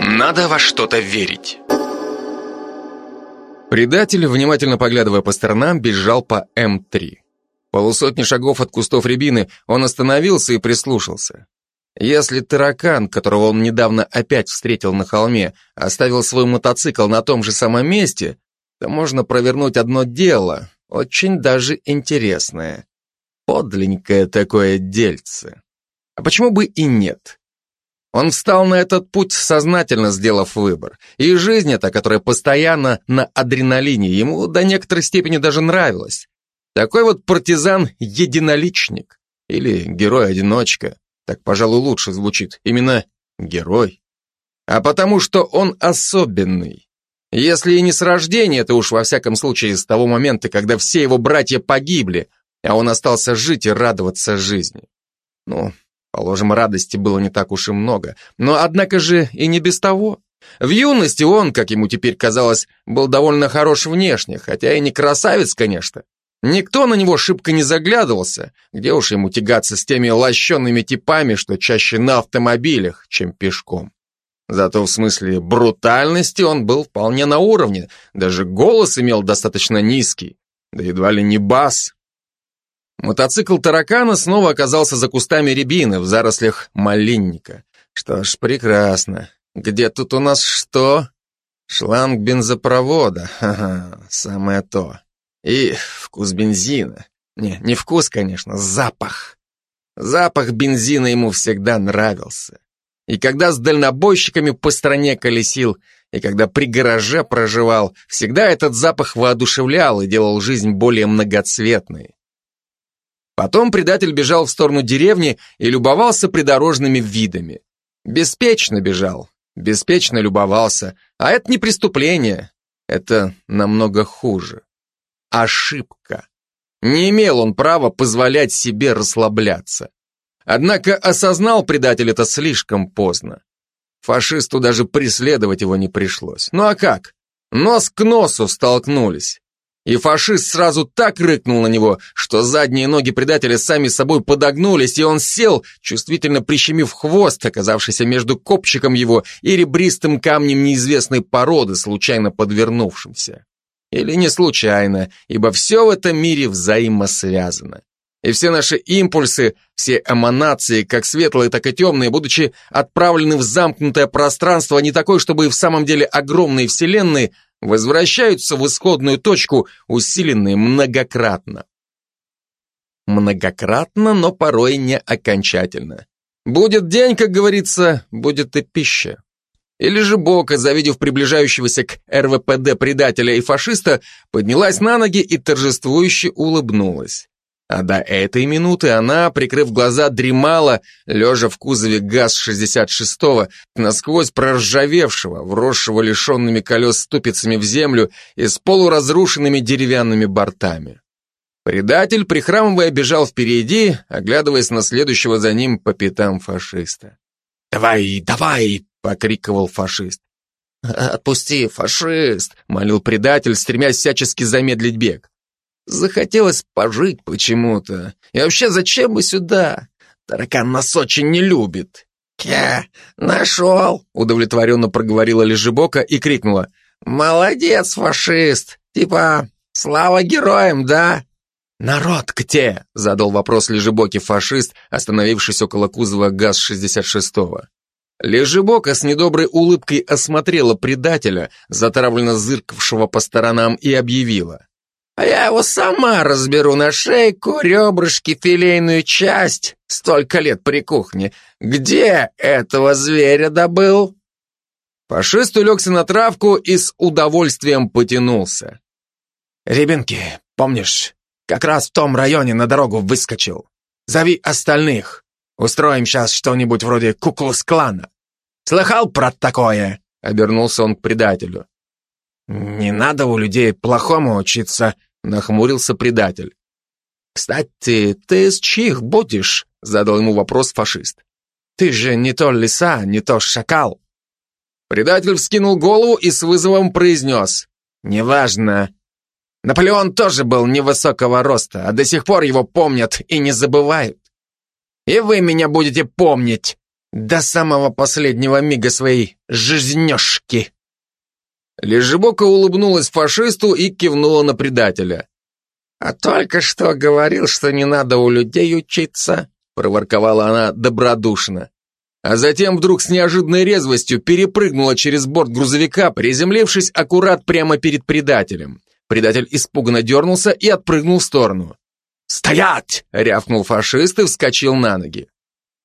Надо во что-то верить. Предатель, внимательно поглядывая по сторонам, бежал по М3. Полусотни шагов от кустов рябины он остановился и прислушался. Если таракан, которого он недавно опять встретил на холме, оставил свой мотоцикл на том же самом месте, то можно провернуть одно дело, очень даже интересное. Подленькое такое дельце. А почему бы и нет? Он встал на этот путь, сознательно сделав выбор. И жизнь эта, которая постоянно на адреналине, ему до некоторой степени даже нравилась. Такой вот партизан-единоличник. Или герой-одиночка. Так, пожалуй, лучше звучит. Именно герой. А потому что он особенный. Если и не с рождения, то уж во всяком случае с того момента, когда все его братья погибли, а он остался жить и радоваться жизни. Ну, положим, радости было не так уж и много, но однако же и не без того. В юности он, как ему теперь казалось, был довольно хорош внешне, хотя и не красавец, конечно. Никто на него шибко не заглядывался, где уж ему тягаться с теми лощенными типами, что чаще на автомобилях, чем пешком. Зато в смысле брутальности он был вполне на уровне, даже голос имел достаточно низкий, да едва ли не бас. Мотоцикл таракана снова оказался за кустами рябины в зарослях малинника. Что ж, прекрасно. Где тут у нас что? Шланг бензопровода. Ха-ха, самое то. И вкус бензина. Не, не вкус, конечно, запах. Запах бензина ему всегда нравился. И когда с дальнобойщиками по стране колесил, и когда при гараже проживал, всегда этот запах воодушевлял и делал жизнь более многоцветной. Потом предатель бежал в сторону деревни и любовался придорожными видами. Беспечно бежал, беспечно любовался, а это не преступление, это намного хуже. Ошибка. Не имел он права позволять себе расслабляться. Однако осознал предатель это слишком поздно. Фашисту даже преследовать его не пришлось. Ну а как? Нос к носу столкнулись. И фашист сразу так рыкнул на него, что задние ноги предателя сами собой подогнулись, и он сел, чувствительно прищемив хвост, оказавшийся между копчиком его и ребристым камнем неизвестной породы, случайно подвернувшимся. Или не случайно, ибо все в этом мире взаимосвязано. И все наши импульсы, все эманации, как светлые, так и темные, будучи отправлены в замкнутое пространство, не такое, чтобы и в самом деле огромные вселенные, возвращаются в исходную точку, усиленные многократно. Многократно, но порой не окончательно. Будет день, как говорится, будет и пища. Или же Бока, завидев приближающегося к РВПД предателя и фашиста, поднялась на ноги и торжествующе улыбнулась. А до этой минуты она, прикрыв глаза, дремала, лежа в кузове ГАЗ-66, насквозь проржавевшего, вросшего лишенными колес ступицами в землю и с полуразрушенными деревянными бортами. Предатель, прихрамывая, бежал впереди, оглядываясь на следующего за ним по пятам фашиста. «Давай, давай!» — покриковал фашист. «Отпусти, фашист!» — молил предатель, стремясь всячески замедлить бег. Захотелось пожить почему-то. И вообще, зачем мы сюда? Таракан нас очень не любит. «Ке, нашел!» — удовлетворенно проговорила Лежебока и крикнула. «Молодец, фашист! Типа, слава героям, да?» «Народ где?» — задал вопрос Лежебоки фашист, остановившись около кузова ГАЗ-66. Лежебока с недоброй улыбкой осмотрела предателя, затравленно зыркавшего по сторонам, и объявила. А я его сама разберу на шейку, ребрышки, филейную часть. Столько лет при кухне. Где этого зверя добыл?» Фашист улегся на травку и с удовольствием потянулся. «Ребенки, помнишь, как раз в том районе на дорогу выскочил. Зови остальных. Устроим сейчас что-нибудь вроде куклус-клана. Слыхал про такое?» Обернулся он к предателю. «Не надо у людей плохому учиться», Нахмурился предатель. «Кстати, ты с чьих будешь?» Задал ему вопрос фашист. «Ты же не то лиса, не то шакал». Предатель вскинул голову и с вызовом произнес. «Неважно. Наполеон тоже был невысокого роста, а до сих пор его помнят и не забывают. И вы меня будете помнить. До самого последнего мига своей жизнешки. Лежебока улыбнулась фашисту и кивнула на предателя. «А только что говорил, что не надо у людей учиться», проворковала она добродушно. А затем вдруг с неожиданной резвостью перепрыгнула через борт грузовика, приземлившись аккурат прямо перед предателем. Предатель испуганно дернулся и отпрыгнул в сторону. «Стоять!» — рявкнул фашист и вскочил на ноги.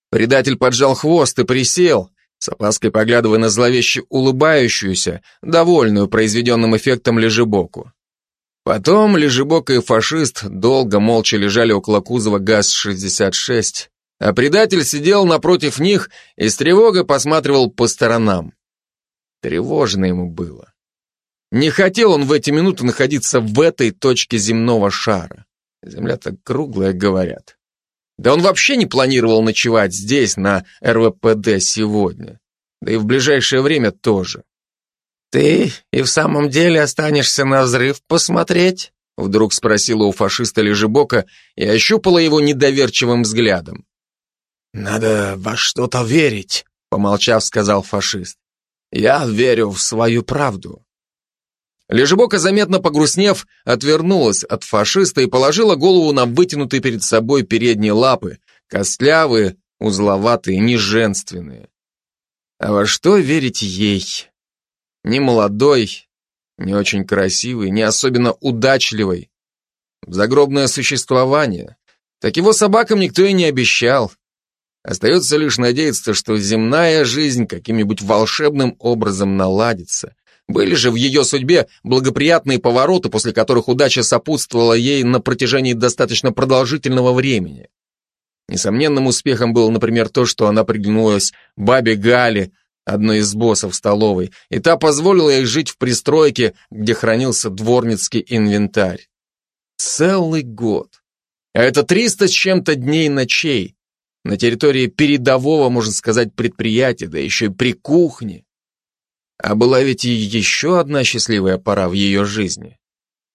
Предатель поджал хвост и присел, с опаской поглядывая на зловеще улыбающуюся, довольную произведенным эффектом лежебоку. Потом лежебок и фашист долго молча лежали около кузова ГАЗ-66, а предатель сидел напротив них и с тревогой посматривал по сторонам. Тревожно ему было. Не хотел он в эти минуты находиться в этой точке земного шара. Земля-то круглая, говорят. Да он вообще не планировал ночевать здесь, на РВПД, сегодня. Да и в ближайшее время тоже. «Ты и в самом деле останешься на взрыв посмотреть?» Вдруг спросила у фашиста Лежебока и ощупала его недоверчивым взглядом. «Надо во что-то верить», — помолчав, сказал фашист. «Я верю в свою правду». Лежебока, заметно погрустнев, отвернулась от фашиста и положила голову на вытянутые перед собой передние лапы, костлявые, узловатые, неженственные. А во что верить ей? Не молодой, не очень красивый, не особенно удачливый. В загробное существование. Так его собакам никто и не обещал. Остается лишь надеяться, что земная жизнь каким-нибудь волшебным образом наладится. Были же в ее судьбе благоприятные повороты, после которых удача сопутствовала ей на протяжении достаточно продолжительного времени. Несомненным успехом было, например, то, что она приглянулась бабе Гале, одной из боссов столовой, и та позволила ей жить в пристройке, где хранился дворницкий инвентарь. Целый год. А это триста с чем-то дней ночей на территории передового, можно сказать, предприятия, да еще и при кухне. А была ведь и еще одна счастливая пора в ее жизни.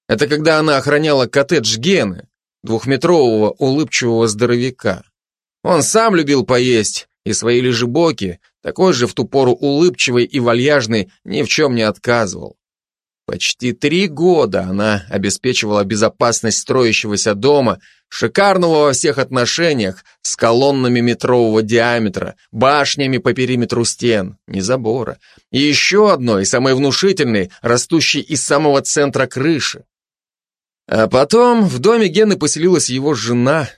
Это когда она охраняла коттедж Гены, двухметрового улыбчивого здоровяка. Он сам любил поесть, и свои лежебоки, такой же в ту пору улыбчивый и вальяжный, ни в чем не отказывал. Почти три года она обеспечивала безопасность строящегося дома, шикарного во всех отношениях, с колоннами метрового диаметра, башнями по периметру стен, не забора, и еще одной, самой внушительной, растущей из самого центра крыши. А потом в доме Гены поселилась его жена,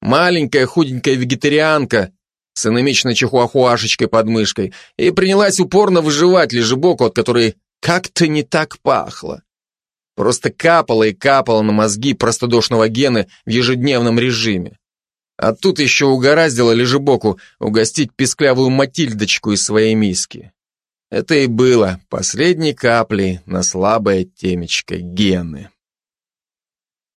маленькая худенькая вегетарианка с анемичной чихуахуашечкой под мышкой, и принялась упорно выживать лежебоку, от которой как-то не так пахло. Просто капало и капало на мозги простодушного гены в ежедневном режиме. А тут еще угораздило лежебоку угостить песклявую Матильдочку из своей миски. Это и было последней каплей на слабое темечко гены.